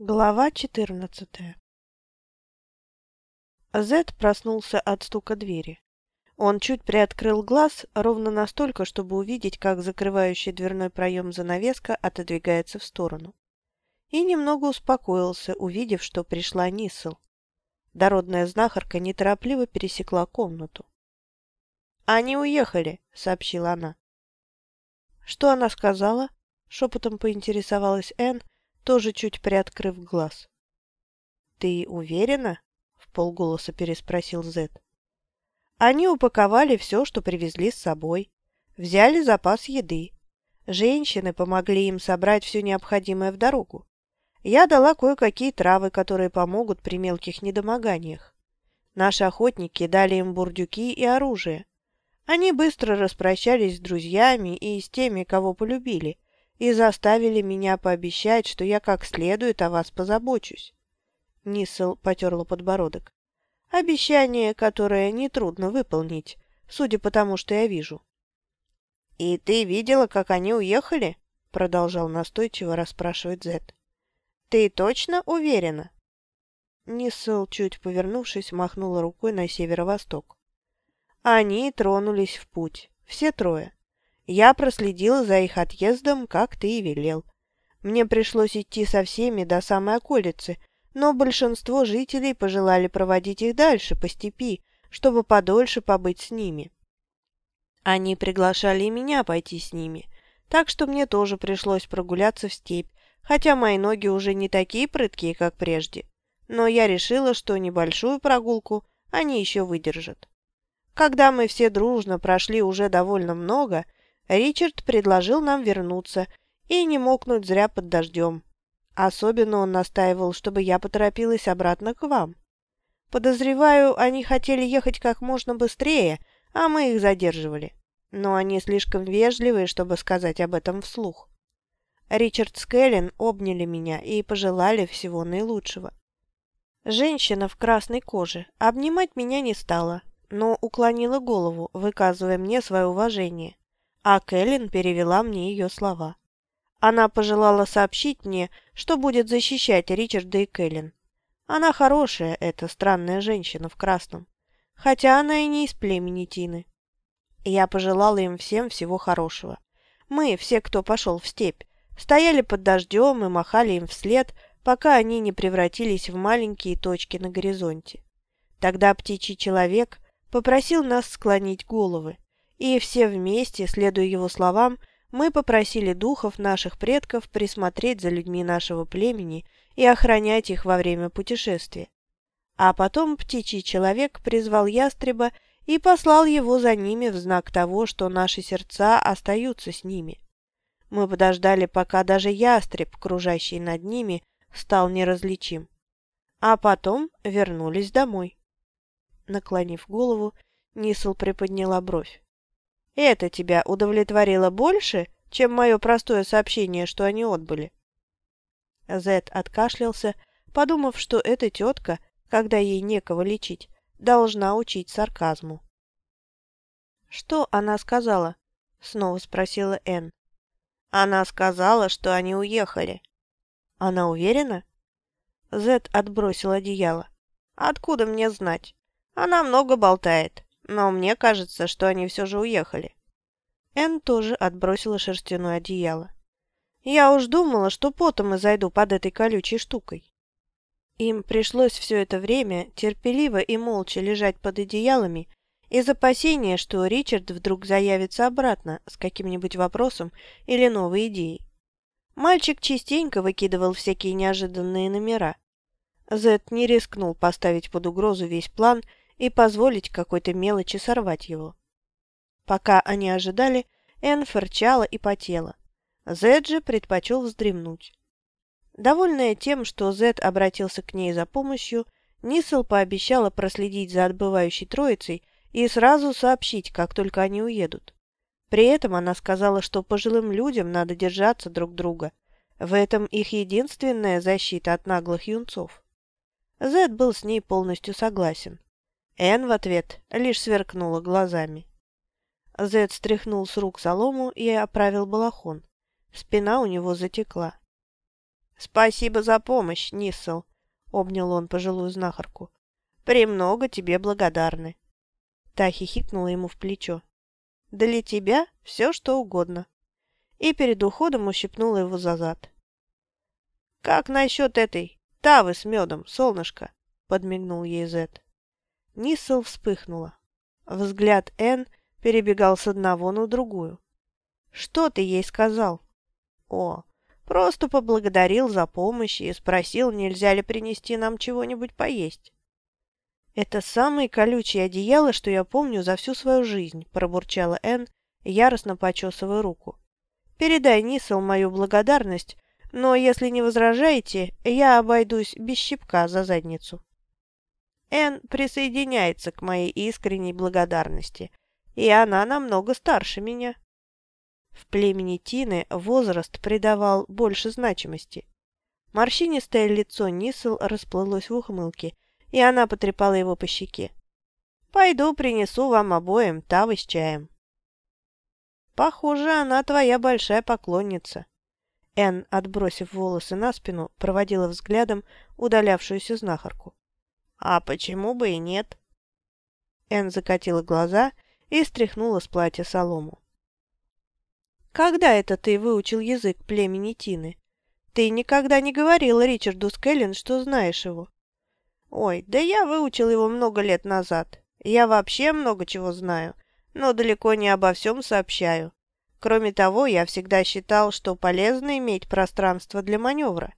Глава четырнадцатая Зед проснулся от стука двери. Он чуть приоткрыл глаз, ровно настолько, чтобы увидеть, как закрывающий дверной проем занавеска отодвигается в сторону. И немного успокоился, увидев, что пришла Нисел. Дородная знахарка неторопливо пересекла комнату. «Они уехали», — сообщила она. «Что она сказала?» — шепотом поинтересовалась Энн, тоже чуть приоткрыв глаз. «Ты уверена?» — в полголоса переспросил Зет. Они упаковали все, что привезли с собой. Взяли запас еды. Женщины помогли им собрать все необходимое в дорогу. Я дала кое-какие травы, которые помогут при мелких недомоганиях. Наши охотники дали им бурдюки и оружие. Они быстро распрощались с друзьями и с теми, кого полюбили, и заставили меня пообещать, что я как следует о вас позабочусь. Нисел потерла подбородок. Обещание, которое нетрудно выполнить, судя по тому, что я вижу. — И ты видела, как они уехали? — продолжал настойчиво расспрашивать Зет. — Ты точно уверена? Нисел, чуть повернувшись, махнула рукой на северо-восток. Они тронулись в путь, все трое. Я проследила за их отъездом, как ты и велел. Мне пришлось идти со всеми до самой околицы, но большинство жителей пожелали проводить их дальше, по степи, чтобы подольше побыть с ними. Они приглашали меня пойти с ними, так что мне тоже пришлось прогуляться в степь, хотя мои ноги уже не такие прыткие, как прежде. Но я решила, что небольшую прогулку они еще выдержат. Когда мы все дружно прошли уже довольно много, Ричард предложил нам вернуться и не мокнуть зря под дождем. Особенно он настаивал, чтобы я поторопилась обратно к вам. Подозреваю, они хотели ехать как можно быстрее, а мы их задерживали. Но они слишком вежливые, чтобы сказать об этом вслух. Ричард с Кэлен обняли меня и пожелали всего наилучшего. Женщина в красной коже обнимать меня не стала, но уклонила голову, выказывая мне свое уважение а Кэлен перевела мне ее слова. Она пожелала сообщить мне, что будет защищать Ричарда и Кэлен. Она хорошая, эта странная женщина в красном, хотя она и не из племени Тины. Я пожелала им всем всего хорошего. Мы, все, кто пошел в степь, стояли под дождем и махали им вслед, пока они не превратились в маленькие точки на горизонте. Тогда птичий человек попросил нас склонить головы, и все вместе, следуя его словам, мы попросили духов наших предков присмотреть за людьми нашего племени и охранять их во время путешествия. А потом птичий человек призвал ястреба и послал его за ними в знак того, что наши сердца остаются с ними. Мы подождали, пока даже ястреб, кружащий над ними, стал неразличим. А потом вернулись домой. Наклонив голову, Нисл приподняла бровь. Это тебя удовлетворило больше, чем мое простое сообщение, что они отбыли?» Зет откашлялся, подумав, что эта тетка, когда ей некого лечить, должна учить сарказму. «Что она сказала?» — снова спросила Энн. «Она сказала, что они уехали». «Она уверена?» Зет отбросил одеяло. «Откуда мне знать? Она много болтает но мне кажется, что они все же уехали». Энн тоже отбросила шерстяное одеяло. «Я уж думала, что потом и зайду под этой колючей штукой». Им пришлось все это время терпеливо и молча лежать под одеялами из опасения, что Ричард вдруг заявится обратно с каким-нибудь вопросом или новой идеей. Мальчик частенько выкидывал всякие неожиданные номера. Зет не рискнул поставить под угрозу весь план и позволить какой-то мелочи сорвать его. Пока они ожидали, Энн фырчала и потела. Зед же предпочел вздремнуть. Довольная тем, что Зед обратился к ней за помощью, Нисел пообещала проследить за отбывающей троицей и сразу сообщить, как только они уедут. При этом она сказала, что пожилым людям надо держаться друг друга. В этом их единственная защита от наглых юнцов. Зед был с ней полностью согласен. Энн в ответ лишь сверкнула глазами. Зед стряхнул с рук солому и оправил балахон. Спина у него затекла. «Спасибо за помощь, Ниссел», — обнял он пожилую знахарку. «Премного тебе благодарны». Та хихикнула ему в плечо. «Для тебя все, что угодно». И перед уходом ущипнула его за зад. «Как насчет этой тавы с медом, солнышко?» — подмигнул ей Зет. Ниссел вспыхнула. Взгляд Энн перебегал с одного на другую. «Что ты ей сказал?» «О, просто поблагодарил за помощь и спросил, нельзя ли принести нам чего-нибудь поесть». «Это самые колючие одеяла, что я помню за всю свою жизнь», – пробурчала Энн, яростно почесывая руку. «Передай Нисел мою благодарность, но если не возражаете, я обойдусь без щипка за задницу». Энн присоединяется к моей искренней благодарности, и она намного старше меня. В племени Тины возраст придавал больше значимости. Морщинистое лицо Нисел расплылось в ухмылке – и она потрепала его по щеке. «Пойду принесу вам обоим тавы с чаем». «Похоже, она твоя большая поклонница». Энн, отбросив волосы на спину, проводила взглядом удалявшуюся знахарку. «А почему бы и нет?» Энн закатила глаза и стряхнула с платья солому. «Когда это ты выучил язык племени Тины? Ты никогда не говорила Ричарду Скеллен, что знаешь его». Ой, да я выучил его много лет назад. Я вообще много чего знаю, но далеко не обо всем сообщаю. Кроме того, я всегда считал, что полезно иметь пространство для маневра.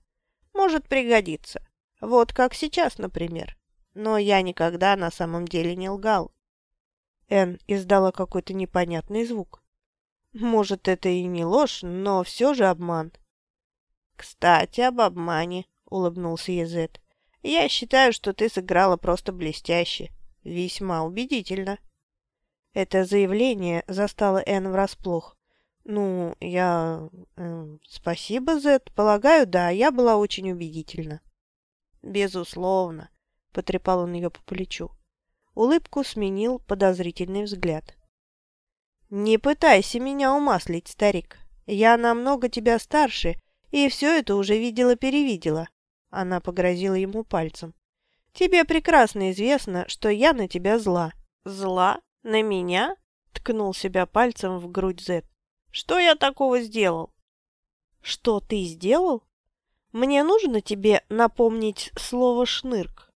Может пригодиться. Вот как сейчас, например. Но я никогда на самом деле не лгал. Эн издала какой-то непонятный звук. Может, это и не ложь, но все же обман. «Кстати, об обмане», — улыбнулся Езет. Я считаю, что ты сыграла просто блестяще. Весьма убедительно». Это заявление застало Энн врасплох. «Ну, я... Э, спасибо, Зет. Полагаю, да, я была очень убедительна». «Безусловно», — потрепал он ее по плечу. Улыбку сменил подозрительный взгляд. «Не пытайся меня умаслить, старик. Я намного тебя старше, и все это уже видела-перевидела. Она погрозила ему пальцем. «Тебе прекрасно известно, что я на тебя зла». «Зла? На меня?» — ткнул себя пальцем в грудь Зет. «Что я такого сделал?» «Что ты сделал? Мне нужно тебе напомнить слово «шнырк».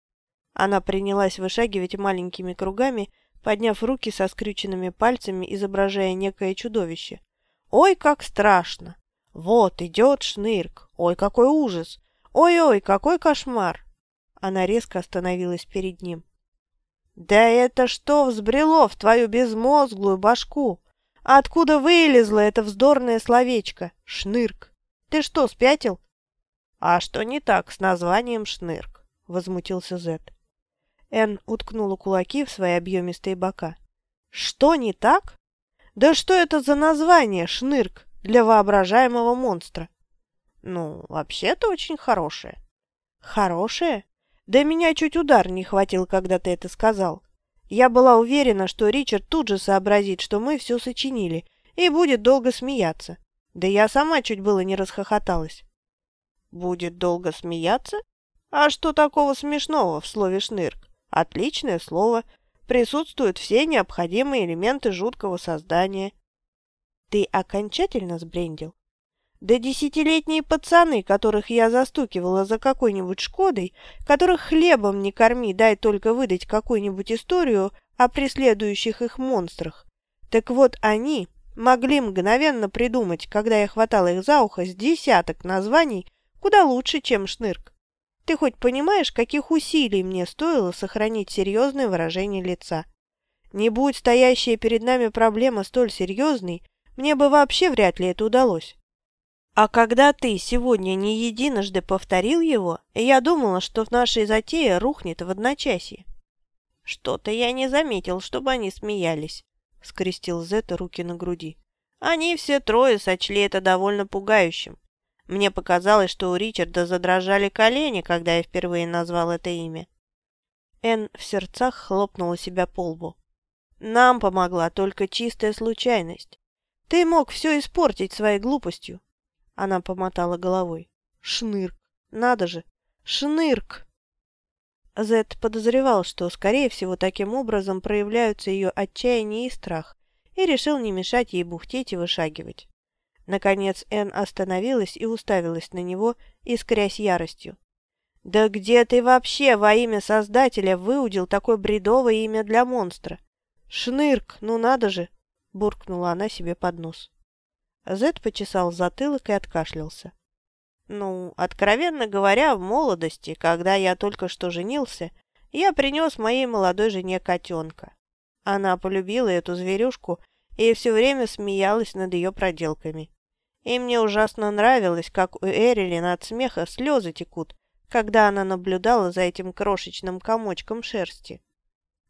Она принялась вышагивать маленькими кругами, подняв руки со скрюченными пальцами, изображая некое чудовище. «Ой, как страшно! Вот идет шнырк! Ой, какой ужас! «Ой-ой, какой кошмар!» Она резко остановилась перед ним. «Да это что взбрело в твою безмозглую башку? Откуда вылезло это вздорное словечко? Шнырк! Ты что, спятил?» «А что не так с названием Шнырк?» — возмутился Зет. Энн уткнула кулаки в свои объемистые бока. «Что не так? Да что это за название Шнырк для воображаемого монстра? Ну, вообще-то очень хорошее. Хорошее? Да меня чуть удар не хватил, когда ты это сказал. Я была уверена, что Ричард тут же сообразит, что мы все сочинили, и будет долго смеяться. Да я сама чуть было не расхохоталась. Будет долго смеяться? А что такого смешного в слове «шнырк»? Отличное слово. Присутствуют все необходимые элементы жуткого создания. Ты окончательно сбрендил? Да десятилетние пацаны, которых я застукивала за какой-нибудь Шкодой, которых хлебом не корми, дай только выдать какую-нибудь историю о преследующих их монстрах. Так вот они могли мгновенно придумать, когда я хватала их за ухо, с десяток названий, куда лучше, чем шнырк. Ты хоть понимаешь, каких усилий мне стоило сохранить серьезное выражение лица? Не будь стоящая перед нами проблема столь серьезной, мне бы вообще вряд ли это удалось. А когда ты сегодня не единожды повторил его, я думала, что в нашей затее рухнет в одночасье. Что-то я не заметил, чтобы они смеялись, — скрестил Зета руки на груди. Они все трое сочли это довольно пугающим. Мне показалось, что у Ричарда задрожали колени, когда я впервые назвал это имя. Эн в сердцах хлопнула себя по лбу. Нам помогла только чистая случайность. Ты мог все испортить своей глупостью. Она помотала головой. Шнырк. Надо же. Шнырк. Зет подозревал, что, скорее всего, таким образом проявляются ее отчаяние и страх, и решил не мешать ей бухтеть и вышагивать. Наконец Энн остановилась и уставилась на него, искрясь яростью. «Да где ты вообще во имя Создателя выудил такое бредовое имя для монстра? Шнырк, ну надо же!» – буркнула она себе под нос. Зет почесал затылок и откашлялся. Ну, откровенно говоря, в молодости, когда я только что женился, я принес моей молодой жене котенка. Она полюбила эту зверюшку и все время смеялась над ее проделками. И мне ужасно нравилось, как у Эрилин от смеха слезы текут, когда она наблюдала за этим крошечным комочком шерсти.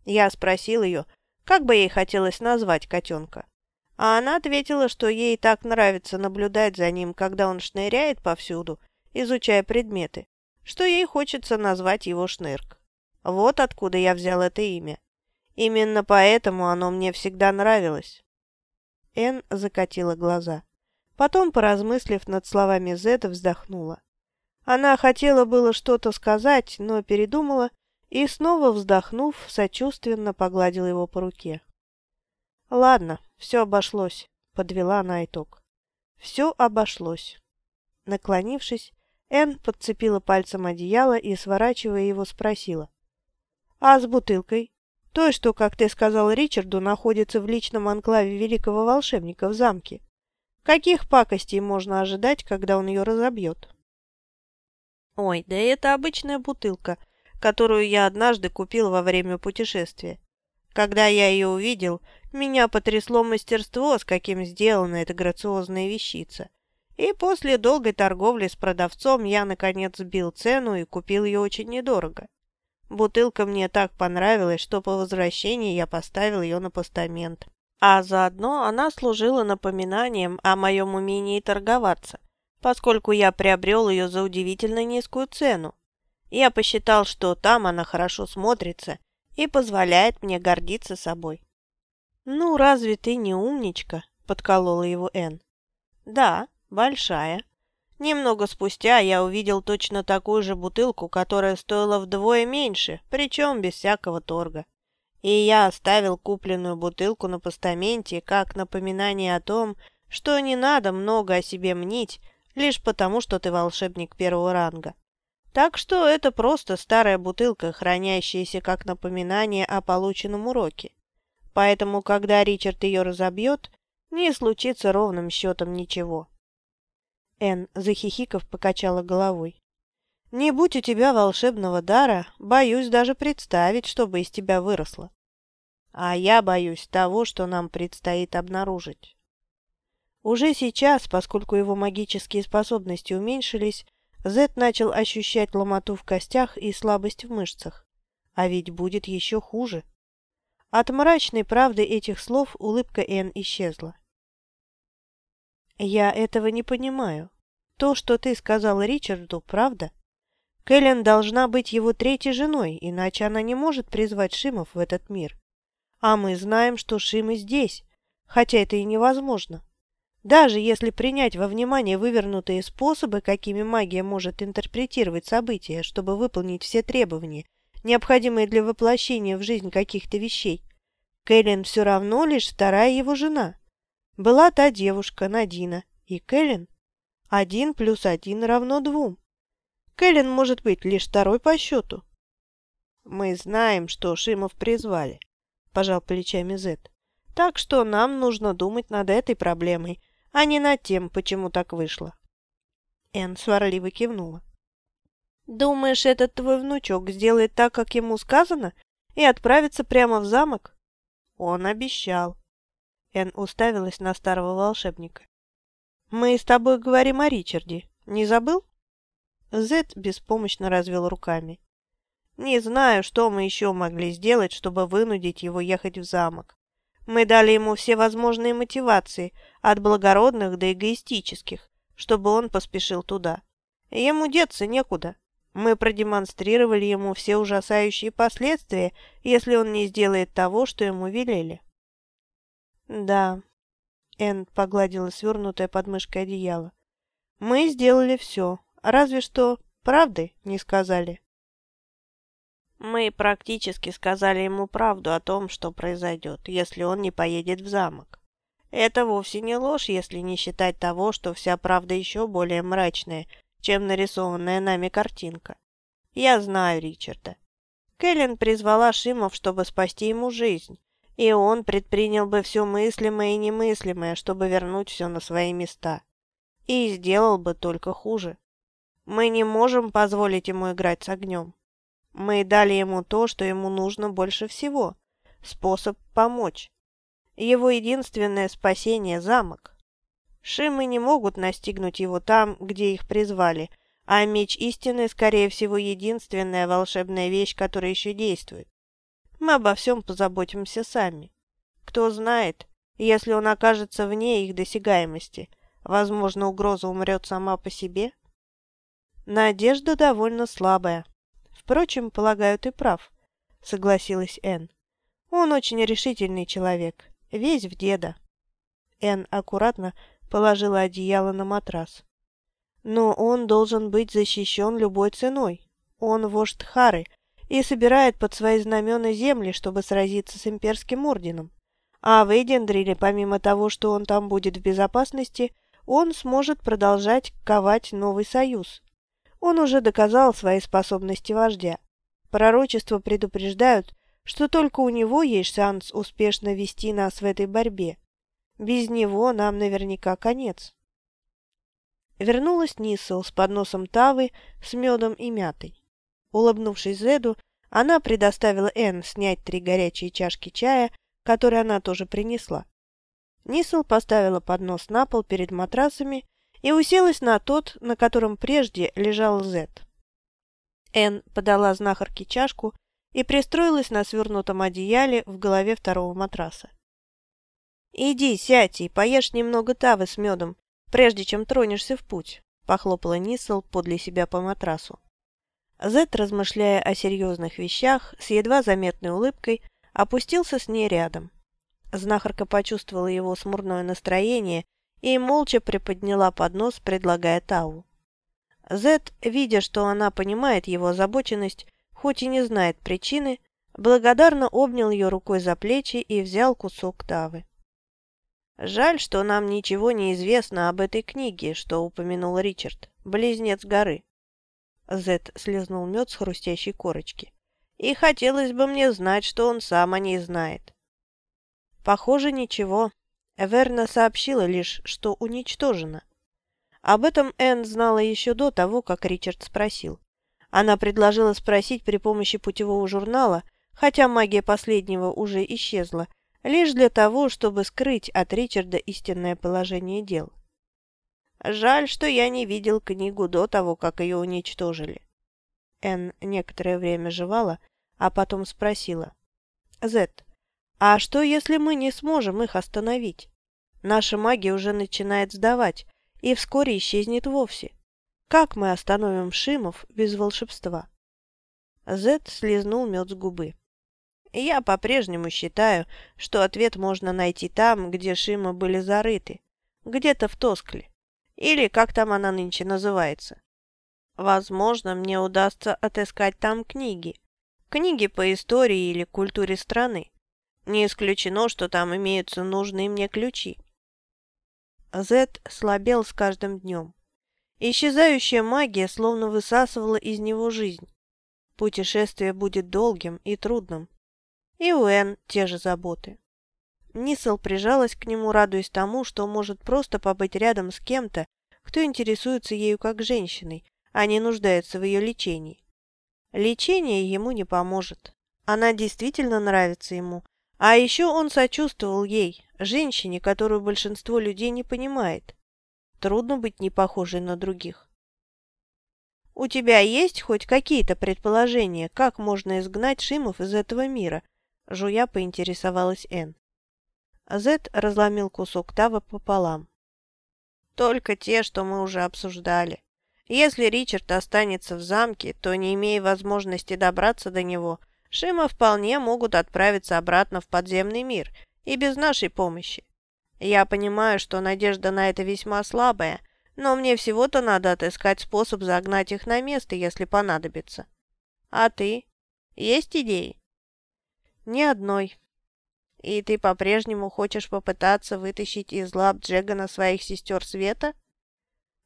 Я спросил ее, как бы ей хотелось назвать котенка. А она ответила, что ей так нравится наблюдать за ним, когда он шныряет повсюду, изучая предметы, что ей хочется назвать его Шнырк. Вот откуда я взял это имя. Именно поэтому оно мне всегда нравилось. Эн закатила глаза. Потом, поразмыслив над словами Зеда, вздохнула. Она хотела было что-то сказать, но передумала и, снова вздохнув, сочувственно погладила его по руке. «Ладно, все обошлось», — подвела она итог. «Все обошлось». Наклонившись, Энн подцепила пальцем одеяло и, сворачивая его, спросила. «А с бутылкой? Той, что, как ты сказал Ричарду, находится в личном анклаве великого волшебника в замке. Каких пакостей можно ожидать, когда он ее разобьет?» «Ой, да это обычная бутылка, которую я однажды купил во время путешествия. Когда я ее увидел, меня потрясло мастерство, с каким сделана эта грациозная вещица. И после долгой торговли с продавцом я, наконец, сбил цену и купил ее очень недорого. Бутылка мне так понравилась, что по возвращении я поставил ее на постамент. А заодно она служила напоминанием о моем умении торговаться, поскольку я приобрел ее за удивительно низкую цену. Я посчитал, что там она хорошо смотрится и позволяет мне гордиться собой. «Ну, разве ты не умничка?» – подколола его Энн. «Да, большая. Немного спустя я увидел точно такую же бутылку, которая стоила вдвое меньше, причем без всякого торга. И я оставил купленную бутылку на постаменте как напоминание о том, что не надо много о себе мнить, лишь потому, что ты волшебник первого ранга. Так что это просто старая бутылка, хранящаяся как напоминание о полученном уроке. Поэтому, когда Ричард ее разобьет, не случится ровным счетом ничего. Эн, захихиков, покачала головой. «Не будь у тебя волшебного дара, боюсь даже представить, что бы из тебя выросло. А я боюсь того, что нам предстоит обнаружить». Уже сейчас, поскольку его магические способности уменьшились, Зет начал ощущать ломоту в костях и слабость в мышцах. А ведь будет еще хуже. От мрачной правды этих слов улыбка Энн исчезла. «Я этого не понимаю. То, что ты сказал Ричарду, правда? Кэлен должна быть его третьей женой, иначе она не может призвать Шимов в этот мир. А мы знаем, что Шимы здесь, хотя это и невозможно. Даже если принять во внимание вывернутые способы, какими магия может интерпретировать события, чтобы выполнить все требования, необходимые для воплощения в жизнь каких-то вещей, Кэлен все равно лишь вторая его жена. Была та девушка, Надина, и Кэлен. Один плюс один равно двум. Кэлен может быть лишь второй по счету. Мы знаем, что Шимов призвали, пожал плечами Зет. Так что нам нужно думать над этой проблемой, а не над тем, почему так вышло. Энн сварливо кивнула. «Думаешь, этот твой внучок сделает так, как ему сказано, и отправится прямо в замок?» «Он обещал». Энн уставилась на старого волшебника. «Мы с тобой говорим о Ричарде. Не забыл?» Зет беспомощно развел руками. «Не знаю, что мы еще могли сделать, чтобы вынудить его ехать в замок. Мы дали ему все возможные мотивации, от благородных до эгоистических, чтобы он поспешил туда. Ему деться некуда. Мы продемонстрировали ему все ужасающие последствия, если он не сделает того, что ему велели. Да, Энн погладила свернутое под мышкой одеяло. Мы сделали все, разве что правды не сказали. Мы практически сказали ему правду о том, что произойдет, если он не поедет в замок. Это вовсе не ложь, если не считать того, что вся правда еще более мрачная, чем нарисованная нами картинка. Я знаю Ричарда. Кэлен призвала Шимов, чтобы спасти ему жизнь, и он предпринял бы все мыслимое и немыслимое, чтобы вернуть все на свои места. И сделал бы только хуже. Мы не можем позволить ему играть с огнем. Мы дали ему то, что ему нужно больше всего – способ помочь. Его единственное спасение – замок. Шимы не могут настигнуть его там, где их призвали, а меч истины, скорее всего, единственная волшебная вещь, которая еще действует. Мы обо всем позаботимся сами. Кто знает, если он окажется вне их досягаемости, возможно, угроза умрет сама по себе? Надежда довольно слабая. Впрочем, полагаю, ты прав, согласилась Энн. Он очень решительный человек, весь в деда. Энн аккуратно положила одеяло на матрас. Но он должен быть защищен любой ценой. Он вождь Хары и собирает под свои знамена земли, чтобы сразиться с имперским орденом. А в Эдендриле, помимо того, что он там будет в безопасности, он сможет продолжать ковать новый союз. Он уже доказал свои способности вождя. Пророчества предупреждают, что только у него есть шанс успешно вести нас в этой борьбе. Без него нам наверняка конец. Вернулась Ниссел с подносом тавы с медом и мятой. Улыбнувшись Зеду, она предоставила Энн снять три горячие чашки чая, которые она тоже принесла. Ниссел поставила поднос на пол перед матрасами и уселась на тот, на котором прежде лежал Зет. Энн подала знахарке чашку и пристроилась на свернутом одеяле в голове второго матраса. «Иди, сядь и поешь немного тавы с медом, прежде чем тронешься в путь», — похлопала Нисел подле себя по матрасу. Зет, размышляя о серьезных вещах, с едва заметной улыбкой, опустился с ней рядом. Знахарка почувствовала его смурное настроение и молча приподняла поднос, предлагая Тау. Зет, видя, что она понимает его озабоченность, хоть и не знает причины, благодарно обнял ее рукой за плечи и взял кусок Тавы. «Жаль, что нам ничего не известно об этой книге, что упомянул Ричард, «Близнец горы». Зет слезнул мед с хрустящей корочки. «И хотелось бы мне знать, что он сам о ней знает». «Похоже, ничего», Верна сообщила лишь, что уничтожена. Об этом Энн знала еще до того, как Ричард спросил. Она предложила спросить при помощи путевого журнала, хотя магия последнего уже исчезла, лишь для того, чтобы скрыть от Ричарда истинное положение дел. «Жаль, что я не видел книгу до того, как ее уничтожили». Энн некоторое время жевала, а потом спросила. «Зет, а что, если мы не сможем их остановить? Наша магия уже начинает сдавать и вскоре исчезнет вовсе. Как мы остановим Шимов без волшебства? Зет слезнул мед с губы. Я по-прежнему считаю, что ответ можно найти там, где Шимы были зарыты, где-то в Тоскле, или как там она нынче называется. Возможно, мне удастся отыскать там книги, книги по истории или культуре страны. Не исключено, что там имеются нужные мне ключи. Зет слабел с каждым днем. Исчезающая магия словно высасывала из него жизнь. Путешествие будет долгим и трудным. И у Энн те же заботы. Нисел прижалась к нему, радуясь тому, что может просто побыть рядом с кем-то, кто интересуется ею как женщиной, а не нуждается в ее лечении. Лечение ему не поможет. Она действительно нравится ему, а еще он сочувствовал ей, женщине, которую большинство людей не понимает. Трудно быть не похожей на других. «У тебя есть хоть какие-то предположения, как можно изгнать Шимов из этого мира?» Жуя поинтересовалась Энн. Зет разломил кусок тава пополам. «Только те, что мы уже обсуждали. Если Ричард останется в замке, то, не имея возможности добраться до него, — Шима вполне могут отправиться обратно в подземный мир и без нашей помощи. Я понимаю, что надежда на это весьма слабая, но мне всего-то надо отыскать способ загнать их на место, если понадобится. А ты? Есть идеи? Ни одной. И ты по-прежнему хочешь попытаться вытащить из лап Джегана своих сестер Света?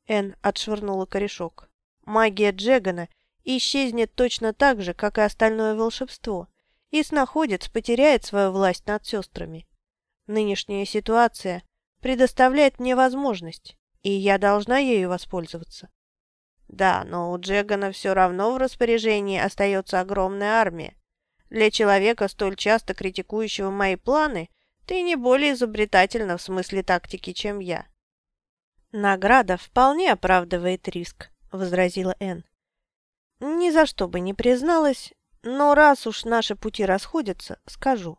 Эн отшвырнула корешок. Магия Джегана исчезнет точно так же, как и остальное волшебство, и снаходец потеряет свою власть над сестрами. Нынешняя ситуация предоставляет мне возможность, и я должна ею воспользоваться. Да, но у Джегана все равно в распоряжении остается огромная армия. Для человека, столь часто критикующего мои планы, ты не более изобретательна в смысле тактики, чем я. Награда вполне оправдывает риск, возразила Энн. Ни за что бы не призналась, но раз уж наши пути расходятся, скажу.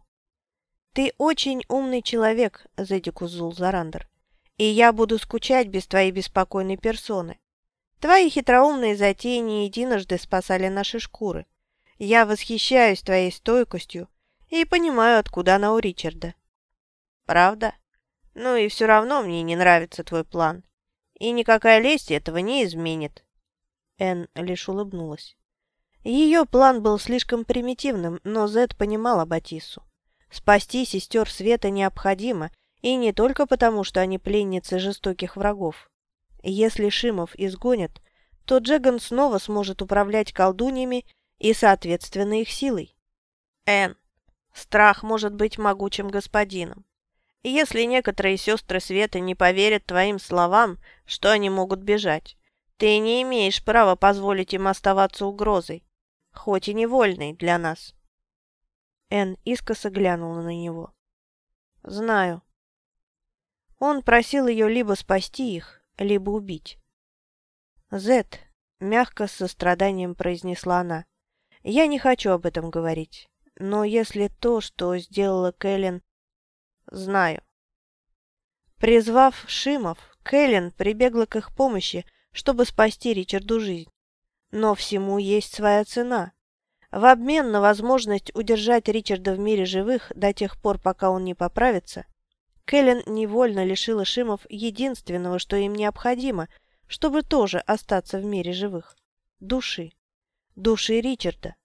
Ты очень умный человек, Зедикузул Зарандер и я буду скучать без твоей беспокойной персоны. Твои хитроумные затеи не единожды спасали наши шкуры. Я восхищаюсь твоей стойкостью и понимаю, откуда она у Ричарда. Правда? Ну и все равно мне не нравится твой план. И никакая лесть этого не изменит. Энн лишь улыбнулась. Ее план был слишком примитивным, но Зед понимала Батису. Спасти сестер Света необходимо, и не только потому, что они пленницы жестоких врагов. Если Шимов изгонят, то Джеган снова сможет управлять колдуньями и, соответственно, их силой. Эн, страх может быть могучим господином. Если некоторые сестры Света не поверят твоим словам, что они могут бежать, ты не имеешь права позволить им оставаться угрозой, хоть и невольной для нас. Эн искоса глянула на него. «Знаю», он просил ее либо спасти их, либо убить. «Зет», — мягко с состраданием произнесла она, — «я не хочу об этом говорить, но если то, что сделала Кэлен, знаю». Призвав Шимов, Кэлен прибегла к их помощи, чтобы спасти Ричарду жизнь. Но всему есть своя цена. В обмен на возможность удержать Ричарда в мире живых до тех пор, пока он не поправится, Кэлен невольно лишила Шимов единственного, что им необходимо, чтобы тоже остаться в мире живых – души. Души Ричарда.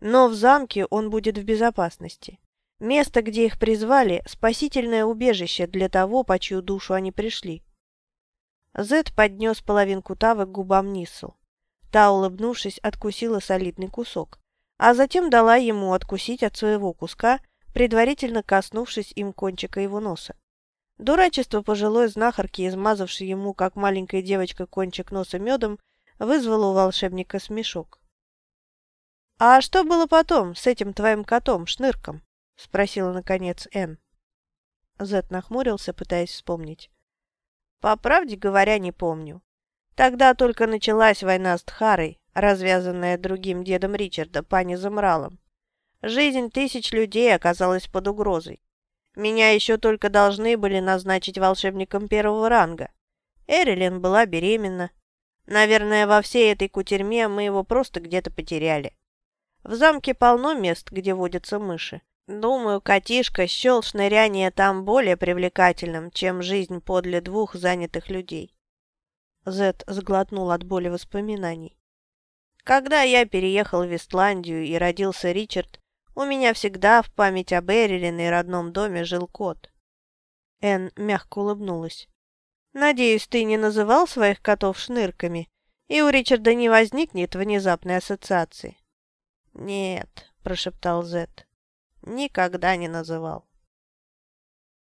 Но в замке он будет в безопасности. Место, где их призвали – спасительное убежище для того, по чью душу они пришли. Зед поднес половинку тавы к губам Ниссел. Та, улыбнувшись, откусила солидный кусок, а затем дала ему откусить от своего куска предварительно коснувшись им кончика его носа. Дурачество пожилой знахарки, измазавшей ему, как маленькая девочка, кончик носа медом, вызвало у волшебника смешок. «А что было потом с этим твоим котом, Шнырком?» — спросила, наконец, Энн. Зет нахмурился, пытаясь вспомнить. «По правде говоря, не помню. Тогда только началась война с Тхарой, развязанная другим дедом Ричарда, пани Замралом. Жизнь тысяч людей оказалась под угрозой. Меня еще только должны были назначить волшебником первого ранга. Эрилин была беременна. Наверное, во всей этой кутерьме мы его просто где-то потеряли. В замке полно мест, где водятся мыши. Думаю, котишка счел шныряние там более привлекательным, чем жизнь подле двух занятых людей. Зет сглотнул от боли воспоминаний. Когда я переехал в Вестландию и родился Ричард, у меня всегда в память об Эрилин и родном доме жил кот. Эн мягко улыбнулась. «Надеюсь, ты не называл своих котов шнырками, и у Ричарда не возникнет внезапной ассоциации?» «Нет», — прошептал Зет, — «никогда не называл».